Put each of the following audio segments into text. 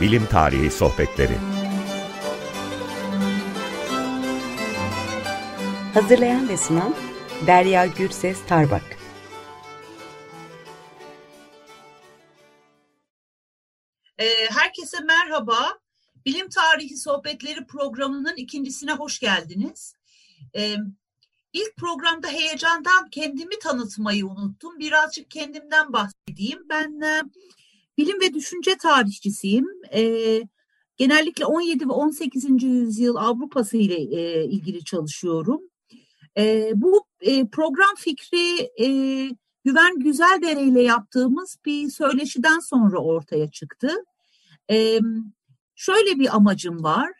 Bilim Tarihi Sohbetleri Hazırlayan ve sunan Derya Gürses Tarbak Ee, Herkese merhaba. Bilim Tarihi Sohbetleri programının ikincisine hoş geldiniz. Ee, İlk programda heyecandan kendimi tanıtmayı unuttum. Birazcık kendimden bahsedeyim. Ben e, bilim ve düşünce tarihçisiyim. E, genellikle 17 ve 18. yüzyıl Avrupası ile e, ilgili çalışıyorum. E, bu e, program fikri e, Güven Güzeldere ile yaptığımız bir söyleşiden sonra ortaya çıktı. E, şöyle bir amacım var.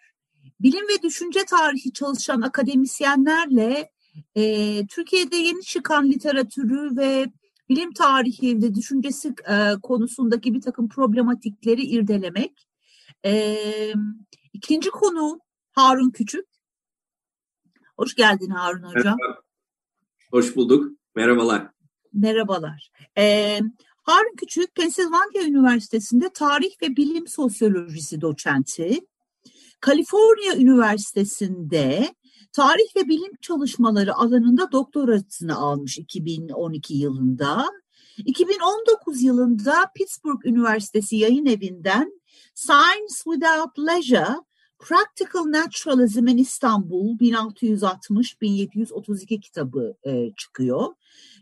Bilim ve düşünce tarihi çalışan akademisyenlerle e, Türkiye'de yeni çıkan literatürü ve bilim tarihi ve düşüncesi e, konusundaki bir takım problematikleri irdelemek. E, ikinci konu Harun Küçük. Hoş geldin Harun Hocam. Merhaba. Hoş bulduk. Merhabalar. Merhabalar. E, Harun Küçük, Pennsylvania Üniversitesi'nde tarih ve bilim sosyolojisi doçenti. Kaliforniya Üniversitesi'nde tarih ve bilim çalışmaları alanında doktorasını almış 2012 yılında. 2019 yılında Pittsburgh Üniversitesi yayın evinden Science Without Leisure Practical Naturalism in Istanbul 1660-1732 kitabı e, çıkıyor.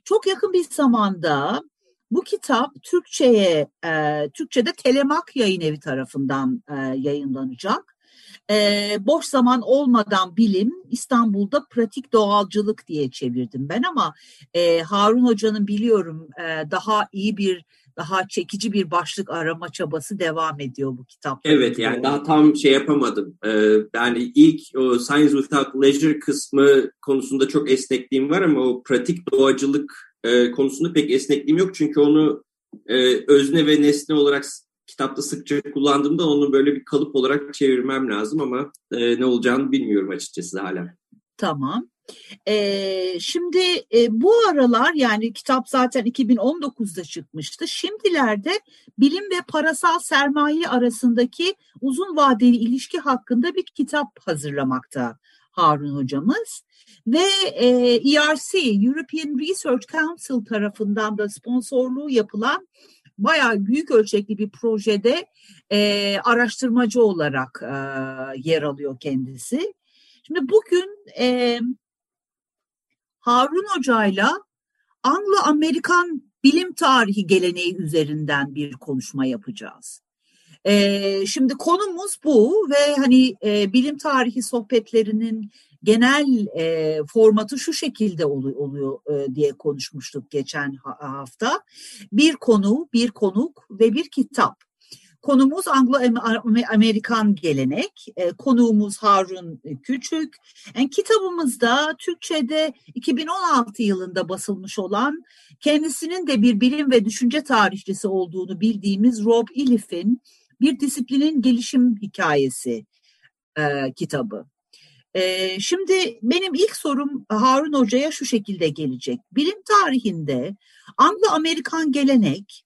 Çok yakın bir zamanda bu kitap Türkçe'ye, e, Türkçe'de Telemak Yayın Evi tarafından e, yayınlanacak e, boş zaman olmadan bilim İstanbul'da pratik doğalcılık diye çevirdim ben ama e, Harun Hoca'nın biliyorum e, daha iyi bir daha çekici bir başlık arama çabası devam ediyor bu kitapta. Evet yani daha tam şey yapamadım. Ee, yani ilk o Science Without Leisure kısmı konusunda çok esnekliğim var ama o pratik doğacılık e, konusunda pek esnekliğim yok. Çünkü onu e, özne ve nesne olarak kitapta sıkça kullandığımda onu böyle bir kalıp olarak çevirmem lazım ama e, ne olacağını bilmiyorum açıkçası hala. Tamam. Ee, şimdi e, bu aralar yani kitap zaten 2019'da çıkmıştı. Şimdilerde bilim ve parasal sermaye arasındaki uzun vadeli ilişki hakkında bir kitap hazırlamakta Harun hocamız. Ve e, ERC, European Research Council tarafından da sponsorluğu yapılan bayağı büyük ölçekli bir projede e, araştırmacı olarak e, yer alıyor kendisi. Şimdi bugün e, Harun Hoca'yla Anglo-Amerikan bilim tarihi geleneği üzerinden bir konuşma yapacağız. E, şimdi konumuz bu ve hani e, bilim tarihi sohbetlerinin genel e, formatı şu şekilde oluyor, oluyor e, diye konuşmuştuk geçen hafta. Bir konu, bir konuk ve bir kitap. Konumuz Anglo-Amerikan gelenek, e, konuğumuz Harun Küçük. Yani kitabımızda Türkçe'de 2016 yılında basılmış olan kendisinin de bir bilim ve düşünce tarihçisi olduğunu bildiğimiz Rob Ilif'in Bir Disiplinin Gelişim Hikayesi e, kitabı. Şimdi benim ilk sorum Harun Hoca'ya şu şekilde gelecek. Bilim tarihinde Anglo-Amerikan gelenek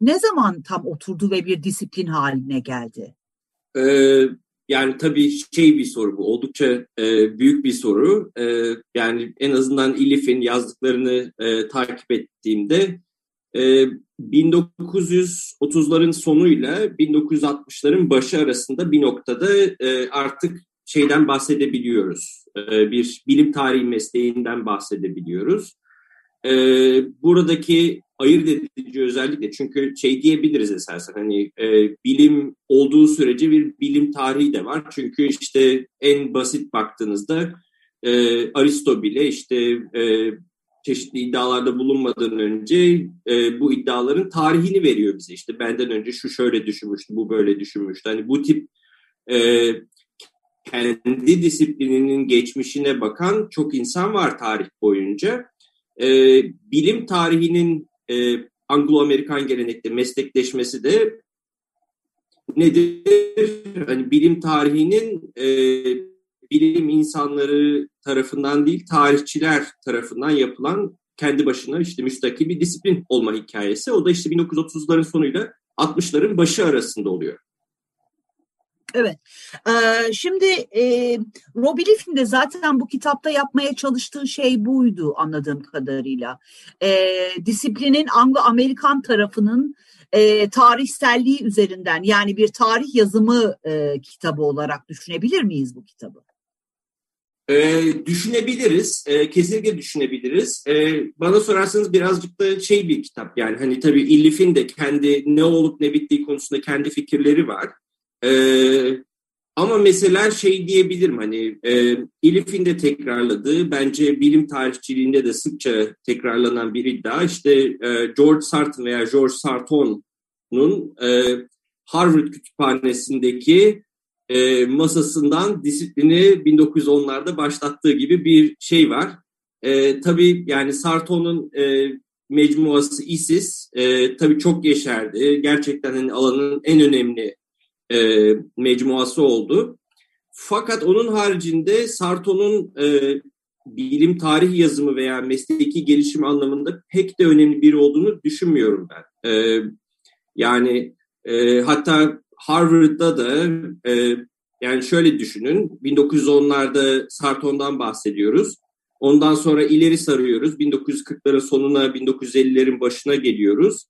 ne zaman tam oturdu ve bir disiplin haline geldi? Yani tabii şey bir soru bu. Oldukça büyük bir soru. Yani en azından İlif'in yazdıklarını takip ettiğimde e, 1930'ların sonuyla 1960'ların başı arasında bir noktada artık şeyden bahsedebiliyoruz. E, bir bilim tarihi mesleğinden bahsedebiliyoruz. E, buradaki ayırt edici özellikle çünkü şey diyebiliriz esasen hani e, bilim olduğu sürece bir bilim tarihi de var. Çünkü işte en basit baktığınızda e, Aristo bile işte e, çeşitli iddialarda bulunmadan önce e, bu iddiaların tarihini veriyor bize. İşte benden önce şu şöyle düşünmüştü, bu böyle düşünmüştü. Hani bu tip e, kendi disiplininin geçmişine bakan çok insan var tarih boyunca. E, bilim tarihinin e, Anglo-Amerikan gelenekte meslekleşmesi de nedir? Hani bilim tarihinin e, bilim insanları tarafından değil, tarihçiler tarafından yapılan kendi başına işte müstakil bir disiplin olma hikayesi. O da işte 1930'ların sonuyla 60'ların başı arasında oluyor. Evet. Ee, şimdi e, Robbie Liff'in de zaten bu kitapta yapmaya çalıştığı şey buydu anladığım kadarıyla. E, disiplinin Anglo-Amerikan tarafının e, tarihselliği üzerinden yani bir tarih yazımı e, kitabı olarak düşünebilir miyiz bu kitabı? E, düşünebiliriz, e, kesinlikle düşünebiliriz. E, bana sorarsanız birazcık da şey bir kitap yani hani tabii İllif'in de kendi ne olup ne bittiği konusunda kendi fikirleri var. Ee, ama mesela şey diyebilirim hani e, Elif'in de tekrarladığı bence bilim tarihçiliğinde de sıkça tekrarlanan bir iddia işte e, George Sarton veya George Sarton'un e, Harvard kütüphanesindeki e, masasından disiplini 1910'larda başlattığı gibi bir şey var. E, tabii yani Sarton'un e, mecmuası ISIS e, tabii çok yeşerdi. Gerçekten hani alanın en önemli e, mecmuası oldu. Fakat onun haricinde Sarto'nun e, bilim tarih yazımı veya mesleki gelişim anlamında pek de önemli biri olduğunu düşünmüyorum ben. E, yani e, hatta Harvard'da da e, yani şöyle düşünün 1910'larda Sarton'dan bahsediyoruz. Ondan sonra ileri sarıyoruz. 1940'ların sonuna 1950'lerin başına geliyoruz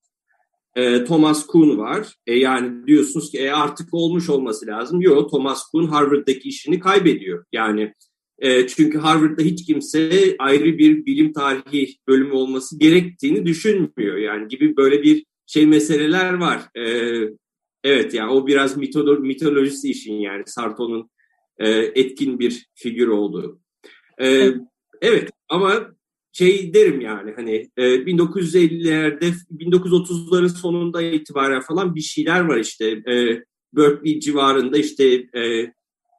e, Thomas Kuhn var. E, yani diyorsunuz ki e, artık olmuş olması lazım. Yok Thomas Kuhn Harvard'daki işini kaybediyor. Yani e, çünkü Harvard'da hiç kimse ayrı bir bilim tarihi bölümü olması gerektiğini düşünmüyor. Yani gibi böyle bir şey meseleler var. E, evet yani o biraz mitolo mitolojisi işin yani Sarto'nun e, etkin bir figür olduğu. E, evet ama şey derim yani hani e, 1950'lerde 1930'ların sonunda itibaren falan bir şeyler var işte. E, Berkeley civarında işte e,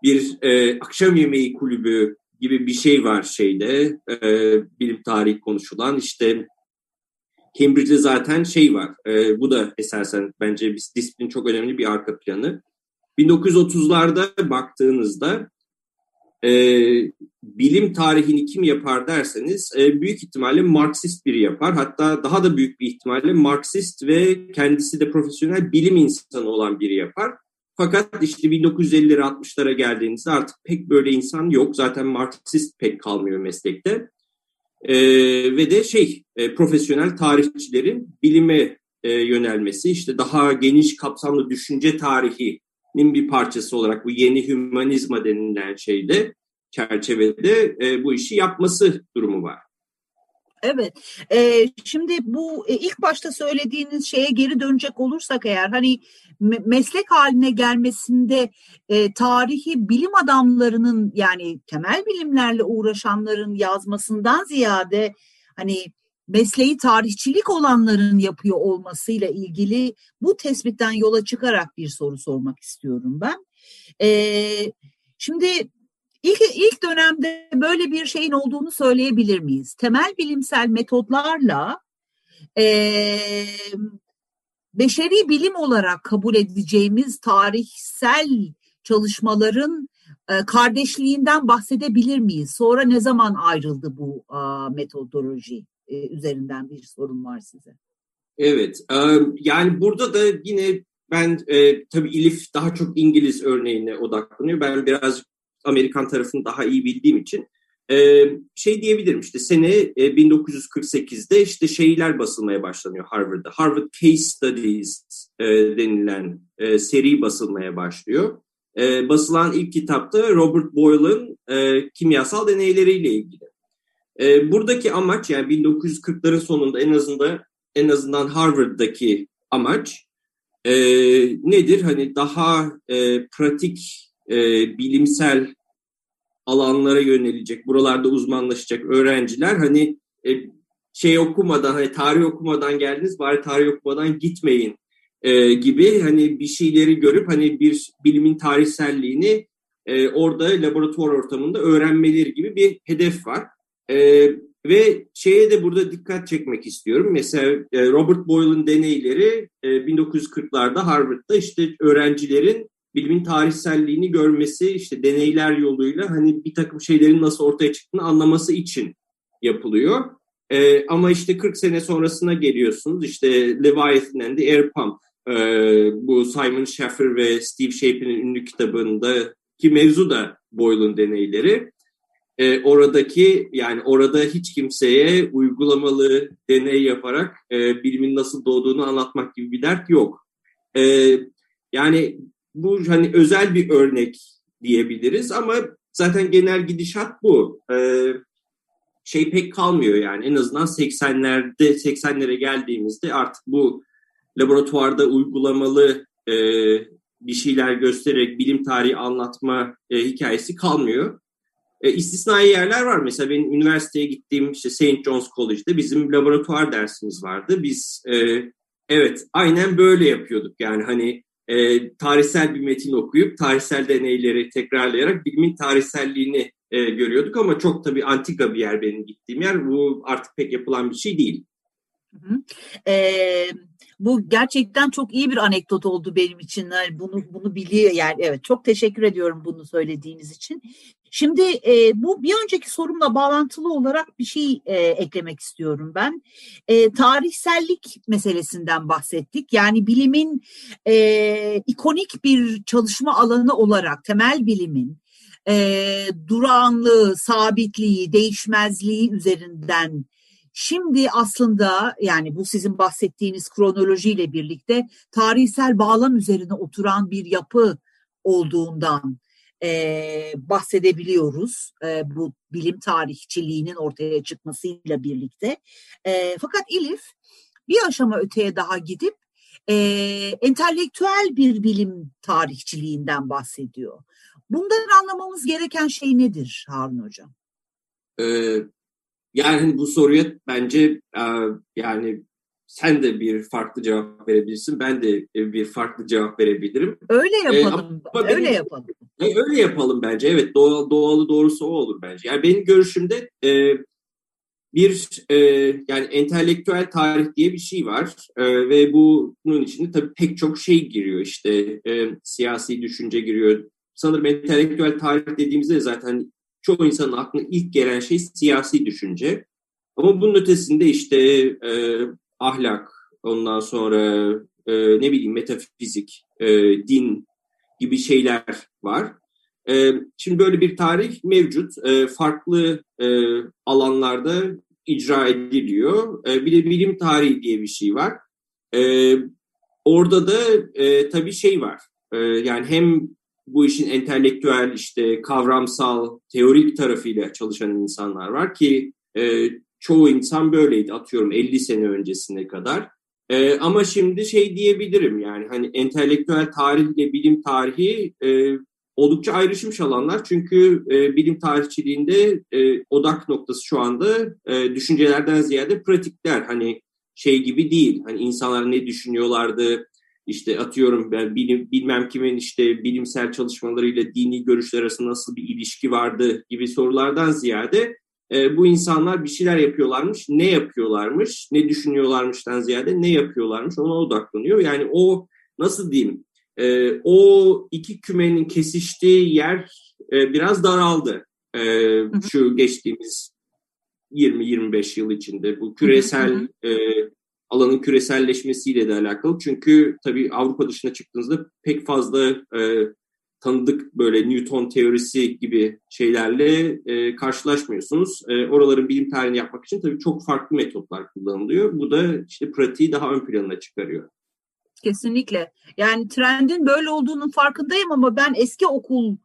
bir e, akşam yemeği kulübü gibi bir şey var şeyde. E, bilim tarihi konuşulan işte Cambridge'de zaten şey var. E, bu da esasen bence disiplin çok önemli bir arka planı. 1930'larda baktığınızda e, bilim tarihini kim yapar derseniz e, büyük ihtimalle Marksist biri yapar. Hatta daha da büyük bir ihtimalle Marksist ve kendisi de profesyonel bilim insanı olan biri yapar. Fakat işte 1950'lere 60'lara geldiğinizde artık pek böyle insan yok. Zaten Marksist pek kalmıyor meslekte. E, ve de şey e, profesyonel tarihçilerin bilime e, yönelmesi işte daha geniş kapsamlı düşünce tarihi bir parçası olarak bu yeni hümanizma denilen şeyde çerçevede e, bu işi yapması durumu var. Evet. E, şimdi bu e, ilk başta söylediğiniz şeye geri dönecek olursak eğer hani me meslek haline gelmesinde e, tarihi bilim adamlarının yani temel bilimlerle uğraşanların yazmasından ziyade hani mesleği tarihçilik olanların yapıyor olmasıyla ilgili bu tespitten yola çıkarak bir soru sormak istiyorum ben. Ee, şimdi ilk, ilk dönemde böyle bir şeyin olduğunu söyleyebilir miyiz? Temel bilimsel metodlarla e, beşeri bilim olarak kabul edeceğimiz tarihsel çalışmaların kardeşliğinden bahsedebilir miyiz? Sonra ne zaman ayrıldı bu metodoloji? E, üzerinden bir sorun var size. Evet, e, yani burada da yine ben e, tabii Elif daha çok İngiliz örneğine odaklanıyor. Ben biraz Amerikan tarafını daha iyi bildiğim için e, şey diyebilirim işte sene e, 1948'de işte şeyler basılmaya başlanıyor Harvard'da. Harvard Case Studies e, denilen e, seri basılmaya başlıyor. E, basılan ilk kitapta Robert Boyle'ın e, kimyasal deneyleriyle ilgili. E, buradaki amaç yani 1940'ların sonunda en azından en azından Harvard'daki amaç e, nedir? Hani daha e, pratik e, bilimsel alanlara yönelecek, buralarda uzmanlaşacak öğrenciler hani e, şey okumadan, hani tarih okumadan geldiniz bari tarih okumadan gitmeyin e, gibi hani bir şeyleri görüp hani bir bilimin tarihselliğini e, orada laboratuvar ortamında öğrenmeleri gibi bir hedef var. E, ve şeye de burada dikkat çekmek istiyorum. Mesela e, Robert Boyle'ın deneyleri e, 1940'larda Harvard'da işte öğrencilerin bilimin tarihselliğini görmesi, işte deneyler yoluyla hani bir takım şeylerin nasıl ortaya çıktığını anlaması için yapılıyor. E, ama işte 40 sene sonrasına geliyorsunuz. İşte Leviathan and the Air Pump E, bu Simon Schaffer ve Steve Shape'in ünlü kitabında ki mevzu da Boyle'un deneyleri. E, oradaki yani orada hiç kimseye uygulamalı deney yaparak e, bilimin nasıl doğduğunu anlatmak gibi bir dert yok. E, yani bu hani özel bir örnek diyebiliriz ama zaten genel gidişat bu. E, şey pek kalmıyor yani en azından 80'lerde 80'lere geldiğimizde artık bu laboratuvarda uygulamalı e, bir şeyler göstererek bilim tarihi anlatma e, hikayesi kalmıyor. E, istisnai yerler var. Mesela benim üniversiteye gittiğim işte St. John's College'de bizim laboratuvar dersimiz vardı. Biz e, evet aynen böyle yapıyorduk. Yani hani e, tarihsel bir metin okuyup tarihsel deneyleri tekrarlayarak bilimin tarihselliğini e, görüyorduk ama çok tabii antika bir yer benim gittiğim yer. Bu artık pek yapılan bir şey değil. Ee, bu gerçekten çok iyi bir anekdot oldu benim için. Yani bunu bunu biliyor yani evet çok teşekkür ediyorum bunu söylediğiniz için. Şimdi e, bu bir önceki sorumla bağlantılı olarak bir şey e, eklemek istiyorum ben. E, tarihsellik meselesinden bahsettik. Yani bilimin e, ikonik bir çalışma alanı olarak temel bilimin e, durağanlığı, sabitliği, değişmezliği üzerinden Şimdi aslında yani bu sizin bahsettiğiniz kronolojiyle birlikte tarihsel bağlam üzerine oturan bir yapı olduğundan e, bahsedebiliyoruz e, bu bilim tarihçiliğinin ortaya çıkmasıyla birlikte. E, fakat Elif bir aşama öteye daha gidip e, entelektüel bir bilim tarihçiliğinden bahsediyor. Bundan anlamamız gereken şey nedir Harun Hocam? Ee, yani bu soruya bence e, yani sen de bir farklı cevap verebilirsin. Ben de bir farklı cevap verebilirim. Öyle yapalım. Ee, öyle benim, yapalım. E, öyle yapalım bence. Evet doğal, doğalı doğrusu o olur bence. Yani benim görüşümde e, bir e, yani entelektüel tarih diye bir şey var e, ve bunun içinde tabii pek çok şey giriyor işte e, siyasi düşünce giriyor. Sanırım entelektüel tarih dediğimizde zaten çoğu insanın aklına ilk gelen şey siyasi düşünce. Ama bunun ötesinde işte e, ahlak, ondan sonra e, ne bileyim metafizik, e, din gibi şeyler var. E, şimdi böyle bir tarih mevcut. E, farklı e, alanlarda icra ediliyor. E, bir de bilim tarihi diye bir şey var. E, orada da e, tabii şey var. E, yani hem bu işin entelektüel işte kavramsal teorik tarafıyla çalışan insanlar var ki e, çoğu insan böyleydi atıyorum 50 sene öncesine kadar. E, ama şimdi şey diyebilirim yani hani entelektüel tarihle bilim tarihi e, oldukça ayrışmış alanlar. Çünkü e, bilim tarihçiliğinde e, odak noktası şu anda e, düşüncelerden ziyade pratikler. Hani şey gibi değil. Hani insanlar ne düşünüyorlardı, işte atıyorum ben bilim, bilmem kimin işte bilimsel çalışmalarıyla dini görüşler arasında nasıl bir ilişki vardı gibi sorulardan ziyade e, bu insanlar bir şeyler yapıyorlarmış, ne yapıyorlarmış, ne düşünüyorlarmıştan ziyade ne yapıyorlarmış? Ona odaklanıyor. Yani o nasıl diyeyim e, o iki kümenin kesiştiği yer e, biraz daraldı e, şu geçtiğimiz 20-25 yıl içinde. Bu küresel e, alanın küreselleşmesiyle de alakalı. Çünkü tabii Avrupa dışına çıktığınızda pek fazla e, tanıdık böyle Newton teorisi gibi şeylerle e, karşılaşmıyorsunuz. E, oraların bilim tarihini yapmak için tabii çok farklı metotlar kullanılıyor. Bu da işte pratiği daha ön plana çıkarıyor. Kesinlikle. Yani trendin böyle olduğunun farkındayım ama ben eski okul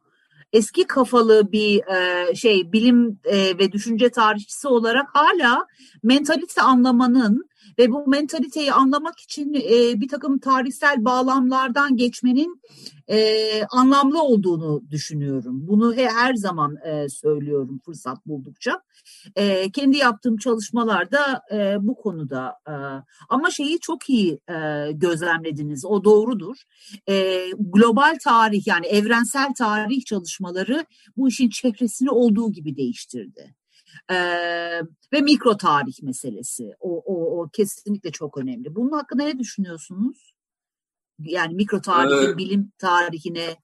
eski kafalı bir e, şey bilim e, ve düşünce tarihçisi olarak hala mentalite anlamanın ve bu mentaliteyi anlamak için e, bir takım tarihsel bağlamlardan geçmenin e, anlamlı olduğunu düşünüyorum. Bunu her zaman e, söylüyorum fırsat buldukça. E, kendi yaptığım çalışmalarda e, bu konuda e, ama şeyi çok iyi e, gözlemlediniz. O doğrudur. E, global tarih yani evrensel tarih çalışmaları bu işin çehresini olduğu gibi değiştirdi. Ee, ve mikro tarih meselesi. O, o, o kesinlikle çok önemli. Bunun hakkında ne düşünüyorsunuz? Yani mikro tarihin, ee, bilim tarihine.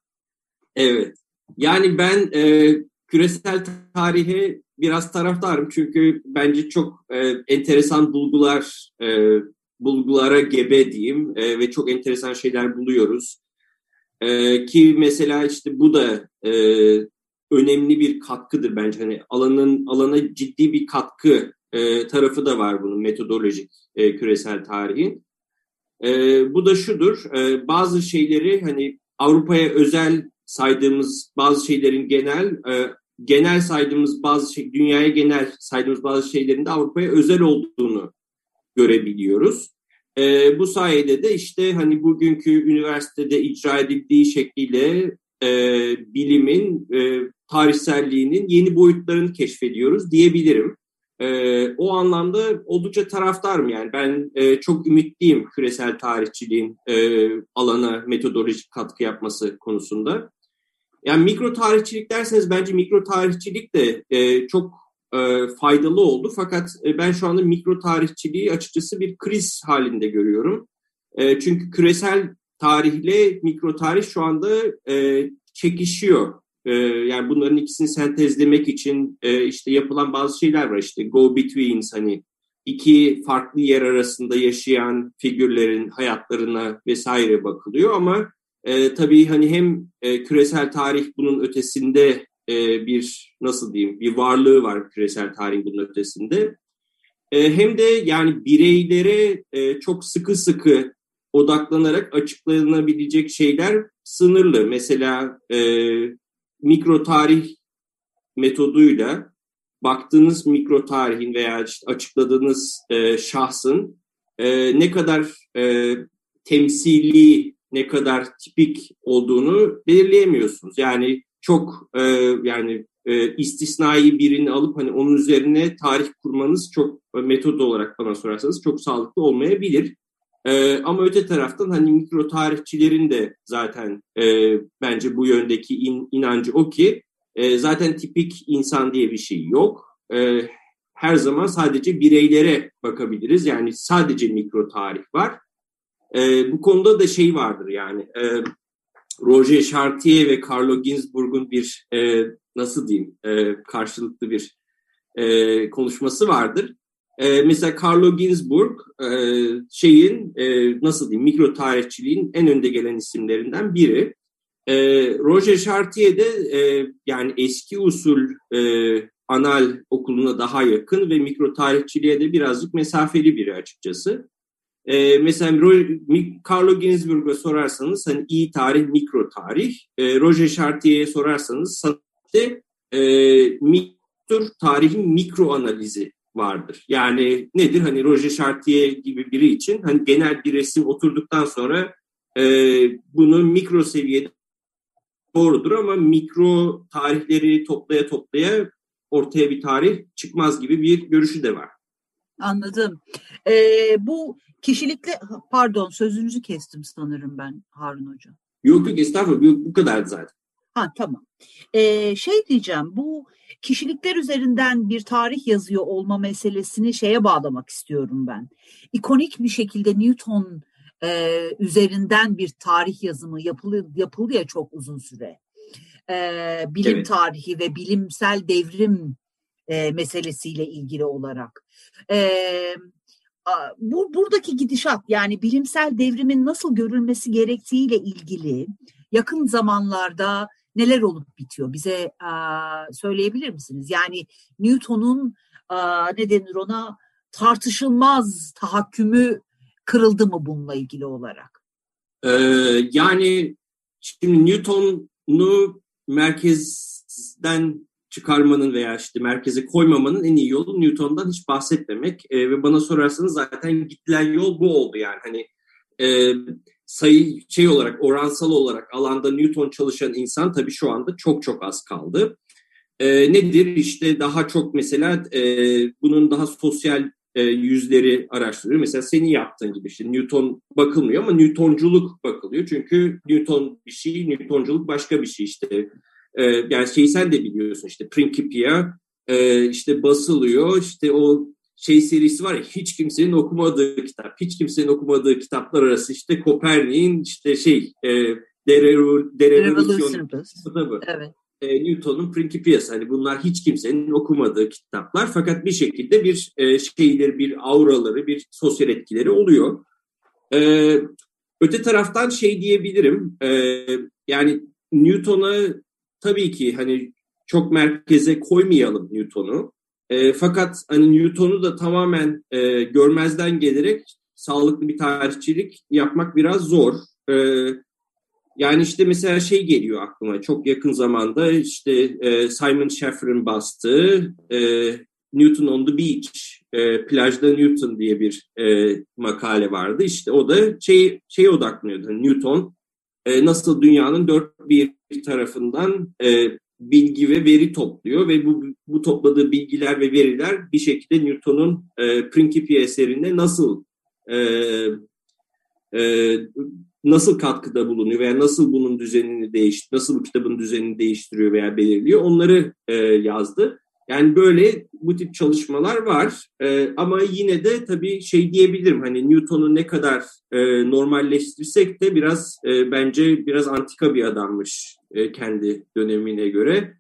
Evet. Yani ben e, küresel tarihe biraz taraftarım çünkü bence çok e, enteresan bulgular e, bulgulara gebe diyeyim e, ve çok enteresan şeyler buluyoruz. E, ki mesela işte bu da e, önemli bir katkıdır bence. Hani alanın alana ciddi bir katkı e, tarafı da var bunun metodolojik e, küresel tarihin. E, bu da şudur, e, bazı şeyleri hani Avrupa'ya özel saydığımız bazı şeylerin genel, e, genel saydığımız bazı şey, dünyaya genel saydığımız bazı şeylerin de Avrupa'ya özel olduğunu görebiliyoruz. E, bu sayede de işte hani bugünkü üniversitede icra edildiği şekliyle e, bilimin e, tarihselliğinin yeni boyutlarını keşfediyoruz diyebilirim. E, o anlamda oldukça taraftarım yani ben e, çok ümitliyim küresel tarihçiliğin e, alana metodolojik katkı yapması konusunda. Yani mikro tarihçilik derseniz bence mikro tarihçilik de e, çok e, faydalı oldu. Fakat e, ben şu anda mikro tarihçiliği açıkçası bir kriz halinde görüyorum. E, çünkü küresel tarihle mikro tarih şu anda e, çekişiyor. E, yani bunların ikisini sentezlemek için e, işte yapılan bazı şeyler var. İşte go betweens hani iki farklı yer arasında yaşayan figürlerin hayatlarına vesaire bakılıyor ama e, tabii hani hem e, küresel tarih bunun ötesinde e, bir nasıl diyeyim bir varlığı var küresel tarihin bunun ötesinde. E, hem de yani bireylere e, çok sıkı sıkı odaklanarak açıklanabilecek şeyler sınırlı. Mesela e, mikro tarih metoduyla baktığınız mikro tarihin veya işte açıkladığınız e, şahsın e, ne kadar e, temsili, ne kadar tipik olduğunu belirleyemiyorsunuz. Yani çok e, yani e, istisnai birini alıp hani onun üzerine tarih kurmanız çok e, metod olarak bana sorarsanız çok sağlıklı olmayabilir. E, ama öte taraftan hani mikro tarihçilerin de zaten e, bence bu yöndeki in, inancı o ki e, zaten tipik insan diye bir şey yok. E, her zaman sadece bireylere bakabiliriz. Yani sadece mikro tarih var. E, bu konuda da şey vardır yani e, Roger Chartier ve Carlo Ginzburg'un bir e, nasıl diyeyim e, karşılıklı bir e, konuşması vardır. E, mesela Carlo Ginzburg e, şeyin e, nasıl diyeyim mikro tarihçiliğin en önde gelen isimlerinden biri. E, Roger Chartier de e, yani eski usul e, anal okuluna daha yakın ve mikro tarihçiliğe de birazcık mesafeli biri açıkçası. E, mesela Carlo Ginzburg'a sorarsanız hani iyi tarih, mikro tarih. E, Roger Chartier'e sorarsanız işte e, mikro tarihin mikro analizi vardır. Yani nedir? Hani Roger Chartier gibi biri için hani genel bir resim oturduktan sonra e, bunu mikro seviyede doğrudur ama mikro tarihleri toplaya toplaya ortaya bir tarih çıkmaz gibi bir görüşü de var. Anladım. Ee, bu kişilikle pardon sözünüzü kestim sanırım ben Harun Hoca. Yok yok estağfurullah bu kadar zaten. Ha tamam. Ee, şey diyeceğim bu kişilikler üzerinden bir tarih yazıyor olma meselesini şeye bağlamak istiyorum ben. İkonik bir şekilde Newton e, üzerinden bir tarih yazımı yapıldı, yapıldı ya çok uzun süre. E, bilim evet. tarihi ve bilimsel devrim e, meselesiyle ilgili olarak. E, bu buradaki gidişat yani bilimsel devrimin nasıl görülmesi gerektiğiyle ilgili yakın zamanlarda neler olup bitiyor bize a, söyleyebilir misiniz? Yani Newton'un a, ne denir ona tartışılmaz tahakkümü kırıldı mı bununla ilgili olarak? Ee, yani şimdi Newton'u merkezden çıkarmanın veya işte merkeze koymamanın en iyi yolu Newton'dan hiç bahsetmemek e, ve bana sorarsanız zaten gidilen yol bu oldu yani hani e, sayı şey olarak oransal olarak alanda Newton çalışan insan tabii şu anda çok çok az kaldı. E, nedir işte daha çok mesela e, bunun daha sosyal e, yüzleri araştırıyor. Mesela senin yaptığın gibi işte Newton bakılmıyor ama Newtonculuk bakılıyor. Çünkü Newton bir şey, Newtonculuk başka bir şey işte e, yani şeyi sen de biliyorsun işte Principia e, işte basılıyor işte o şey serisi var ya hiç kimsenin okumadığı kitap. Hiç kimsenin okumadığı kitaplar arası işte Kopernik'in işte şey e, De, Revo, De Revolution kitabı. Evet. e, Newton'un Principias. Hani bunlar hiç kimsenin okumadığı kitaplar fakat bir şekilde bir e, şeyleri, bir auraları, bir sosyal etkileri oluyor. E, öte taraftan şey diyebilirim. E, yani Newton'a tabii ki hani çok merkeze koymayalım Newton'u. E, fakat hani Newton'u da tamamen e, görmezden gelerek sağlıklı bir tarihçilik yapmak biraz zor. E, yani işte mesela şey geliyor aklıma çok yakın zamanda işte e, Simon Schaffer'ın bastığı e, Newton on the Beach, e, plajda Newton diye bir e, makale vardı. İşte o da şey şeye odaklanıyordu. Newton e, nasıl dünyanın dört bir tarafından e, bilgi ve veri topluyor ve bu, bu topladığı bilgiler ve veriler bir şekilde Newton'un e, Principia eserinde nasıl e, e, nasıl katkıda bulunuyor veya nasıl bunun düzenini değiş, nasıl bu kitabın düzenini değiştiriyor veya belirliyor onları e, yazdı. Yani böyle bu tip çalışmalar var e, ama yine de tabii şey diyebilirim hani Newton'u ne kadar e, normalleştirsek de biraz e, bence biraz antika bir adammış e, kendi dönemine göre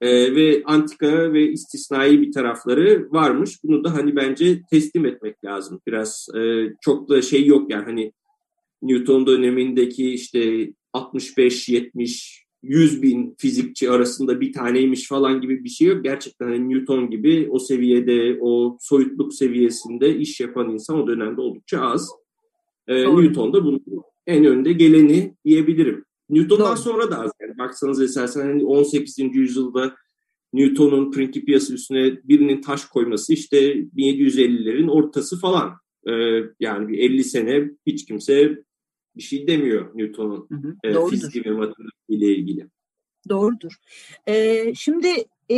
e, ve antika ve istisnai bir tarafları varmış. Bunu da hani bence teslim etmek lazım. Biraz e, çok da şey yok yani hani Newton dönemindeki işte 65, 70, 100 bin fizikçi arasında bir taneymiş falan gibi bir şey yok. Gerçekten hani Newton gibi o seviyede, o soyutluk seviyesinde iş yapan insan o dönemde oldukça az. Ee, Newton da bunun en önde geleni diyebilirim. Newton'dan Doğru. sonra da az. Yani baksanız esasen hani 18. yüzyılda Newton'un Principia'sı üstüne birinin taş koyması işte 1750'lerin ortası falan. Ee, yani bir 50 sene hiç kimse bir şey demiyor Newton'un e, fiziği ve matematik ile ilgili. Doğrudur. Ee, şimdi e,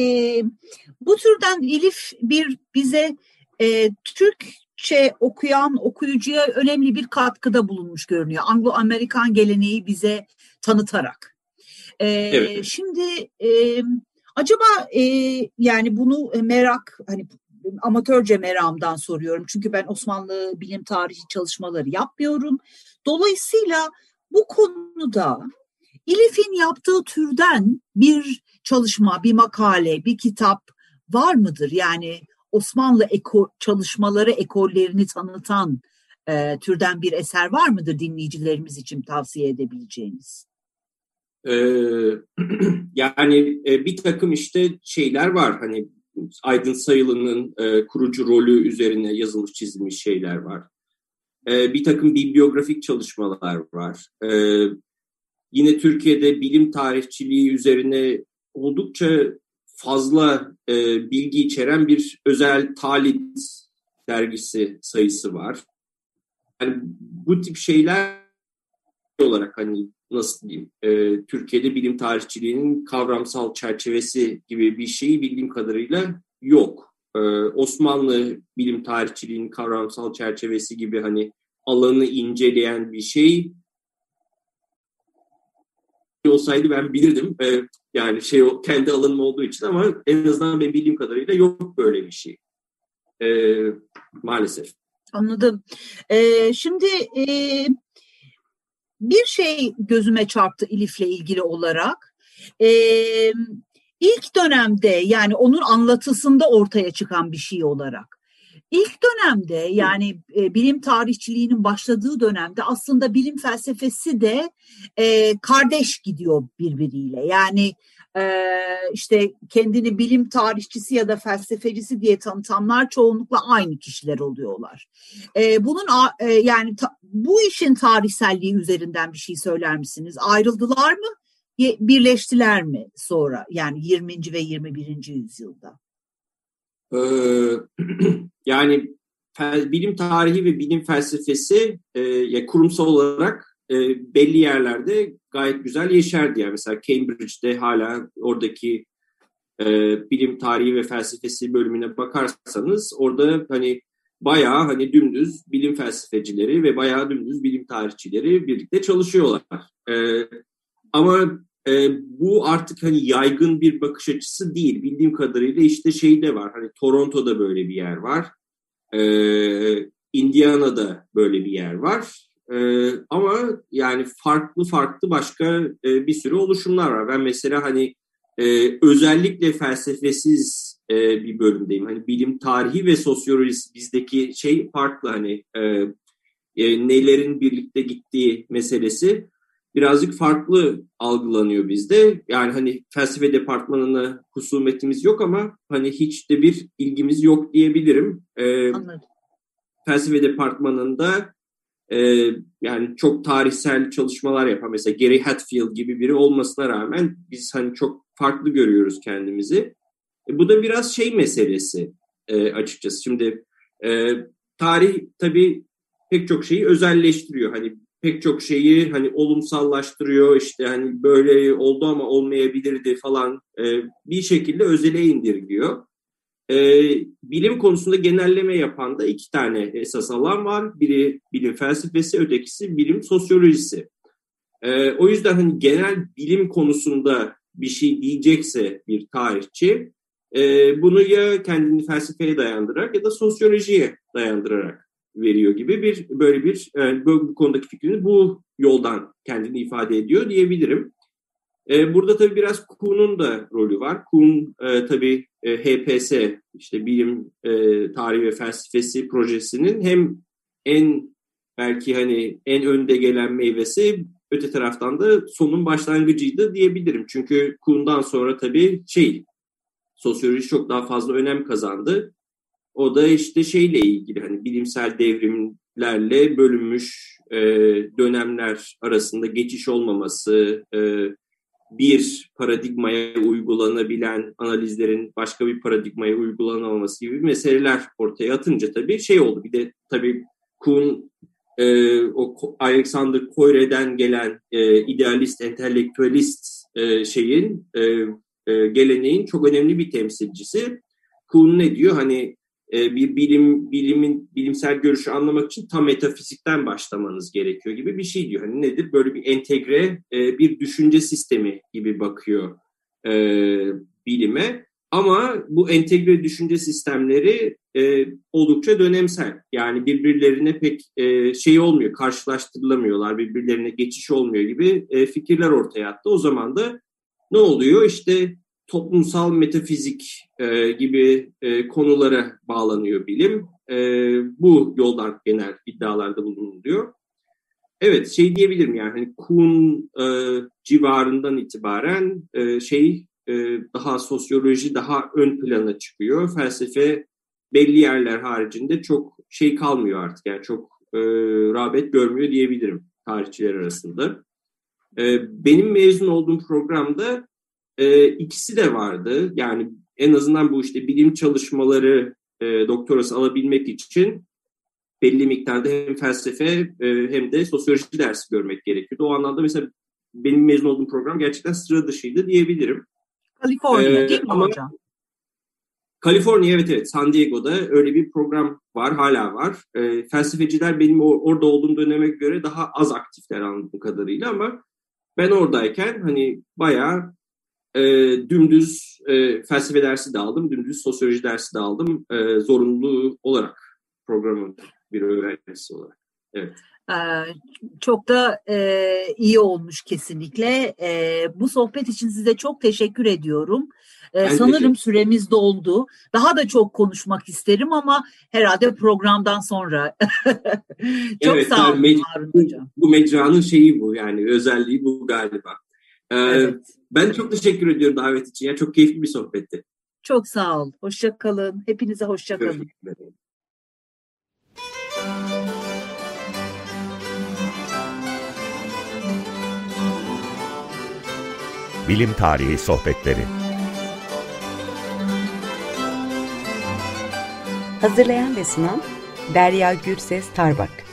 bu türden Elif bir bize e, Türkçe okuyan okuyucuya önemli bir katkıda bulunmuş görünüyor. Anglo-Amerikan geleneği bize tanıtarak. Ee, evet. Şimdi e, acaba e, yani bunu merak hani amatörce meramdan soruyorum. Çünkü ben Osmanlı bilim tarihi çalışmaları yapmıyorum. Dolayısıyla bu konuda İlif'in yaptığı türden bir çalışma, bir makale, bir kitap var mıdır? Yani Osmanlı eko, çalışmaları ekollerini tanıtan e, türden bir eser var mıdır dinleyicilerimiz için tavsiye edebileceğiniz? Ee, yani e, bir takım işte şeyler var hani Aydın Sayılı'nın e, kurucu rolü üzerine yazılmış çizilmiş şeyler var. E, bir takım bibliografik çalışmalar var. E, yine Türkiye'de bilim tarihçiliği üzerine oldukça fazla e, bilgi içeren bir özel talit dergisi sayısı var. Yani bu tip şeyler olarak hani nasıl diyeyim e, Türkiye'de bilim tarihçiliğinin kavramsal çerçevesi gibi bir şeyi bildiğim kadarıyla yok. E, Osmanlı bilim tarihçiliğinin kavramsal çerçevesi gibi hani alanı inceleyen bir şey olsaydı ben bilirdim. E, yani şey kendi alanım olduğu için ama en azından ben bildiğim kadarıyla yok böyle bir şey. E, maalesef. Anladım. Ee, şimdi e, bir şey gözüme çarptı İlif'le ilgili olarak. Ee, ilk dönemde yani onun anlatısında ortaya çıkan bir şey olarak. İlk dönemde yani e, bilim tarihçiliğinin başladığı dönemde aslında bilim felsefesi de e, kardeş gidiyor birbiriyle. Yani e, işte kendini bilim tarihçisi ya da felsefecisi diye tanıtanlar çoğunlukla aynı kişiler oluyorlar. E, bunun e, yani ta, bu işin tarihselliği üzerinden bir şey söyler misiniz? Ayrıldılar mı? Birleştiler mi sonra yani 20. ve 21. yüzyılda? Ee, yani bilim tarihi ve bilim felsefesi e, ya kurumsal olarak e, belli yerlerde gayet güzel yeşerdi. Yani mesela Cambridge'de hala oradaki e, bilim tarihi ve felsefesi bölümüne bakarsanız orada hani bayağı hani dümdüz bilim felsefecileri ve bayağı dümdüz bilim tarihçileri birlikte çalışıyorlar. E, ama e, bu artık hani yaygın bir bakış açısı değil. Bildiğim kadarıyla işte şey de var. Hani Toronto'da böyle bir yer var. E, Indiana'da böyle bir yer var. E, ama yani farklı farklı başka e, bir sürü oluşumlar var. Ben mesela hani e, özellikle felsefesiz e, bir bölümdeyim. Hani bilim tarihi ve sosyolojisi bizdeki şey farklı hani e, e, nelerin birlikte gittiği meselesi birazcık farklı algılanıyor bizde. Yani hani felsefe departmanına husumetimiz yok ama hani hiç de bir ilgimiz yok diyebilirim. Ee, Anladım. Felsefe departmanında e, yani çok tarihsel çalışmalar yapan mesela Gary Hatfield gibi biri olmasına rağmen biz hani çok farklı görüyoruz kendimizi. E, bu da biraz şey meselesi e, açıkçası. Şimdi e, tarih tabii pek çok şeyi özelleştiriyor. Hani pek çok şeyi hani olumsallaştırıyor işte hani böyle oldu ama olmayabilirdi falan e, bir şekilde özele indirgiyor. E, bilim konusunda genelleme yapan da iki tane esas alan var. Biri bilim felsefesi, ötekisi bilim sosyolojisi. E, o yüzden hani genel bilim konusunda bir şey diyecekse bir tarihçi e, bunu ya kendini felsefeye dayandırarak ya da sosyolojiye dayandırarak veriyor gibi bir böyle bir e, bu konudaki fikrini bu yoldan kendini ifade ediyor diyebilirim. E, burada tabii biraz Kuhn'un da rolü var. Kuhn e, tabii e, HPS işte bilim e, tarihi ve felsefesi projesinin hem en belki hani en önde gelen meyvesi öte taraftan da sonun başlangıcıydı diyebilirim. Çünkü Kuhn'dan sonra tabii şey sosyoloji çok daha fazla önem kazandı. O da işte şeyle ilgili hani bilimsel devrimlerle bölünmüş e, dönemler arasında geçiş olmaması, e, bir paradigmaya uygulanabilen analizlerin başka bir paradigmaya uygulanamaması gibi meseleler ortaya atınca tabii şey oldu. Bir de tabii Kuhn e, o Alexander Koyre'den gelen e, idealist, entelektüelist e, şeyin e, e, geleneğin çok önemli bir temsilcisi. Kuhn ne diyor? Hani e, bir bilim bilimin bilimsel görüşü anlamak için tam metafizikten başlamanız gerekiyor gibi bir şey diyor. Hani nedir? Böyle bir entegre e, bir düşünce sistemi gibi bakıyor e, bilime. Ama bu entegre düşünce sistemleri oldukça dönemsel. Yani birbirlerine pek şey olmuyor, karşılaştırılamıyorlar, birbirlerine geçiş olmuyor gibi fikirler ortaya attı. O zaman da ne oluyor? İşte toplumsal metafizik e, gibi e, konulara bağlanıyor bilim. E, bu yoldan genel iddialarda bulunuluyor. Evet şey diyebilirim yani hani Kuhn e, civarından itibaren e, şey e, daha sosyoloji daha ön plana çıkıyor. Felsefe belli yerler haricinde çok şey kalmıyor artık yani çok e, rağbet görmüyor diyebilirim tarihçiler arasında. E, benim mezun olduğum programda e, ikisi de vardı. Yani en azından bu işte bilim çalışmaları e, doktorası alabilmek için belli miktarda hem felsefe e, hem de sosyoloji dersi görmek gerekiyordu. O anlamda mesela benim mezun olduğum program gerçekten sıra dışıydı diyebilirim. Kaliforniya ee, değil mi ama, hocam? Kaliforniya evet evet San Diego'da öyle bir program var hala var. E, felsefeciler benim orada olduğum döneme göre daha az aktifler anladığım kadarıyla ama ben oradayken hani bayağı e, dümdüz e, felsefe dersi de aldım, dümdüz sosyoloji dersi de aldım. E, zorunlu olarak programın bir öğrencisi olarak. Evet. Çok da e, iyi olmuş kesinlikle. E, bu sohbet için size çok teşekkür ediyorum. E, sanırım teşekkür. süremiz doldu. Daha da çok konuşmak isterim ama herhalde programdan sonra. çok evet, sağ olun Hocam. Bu mecranın şeyi bu yani özelliği bu galiba. Ee, evet. Ben çok teşekkür ediyorum davet için. Ya çok keyifli bir sohbetti. Çok sağ ol. Hoşça kalın. Hepinize hoşça kalın. Bilim Tarihi Sohbetleri Hazırlayan ve sunan Derya Gürses Tarbak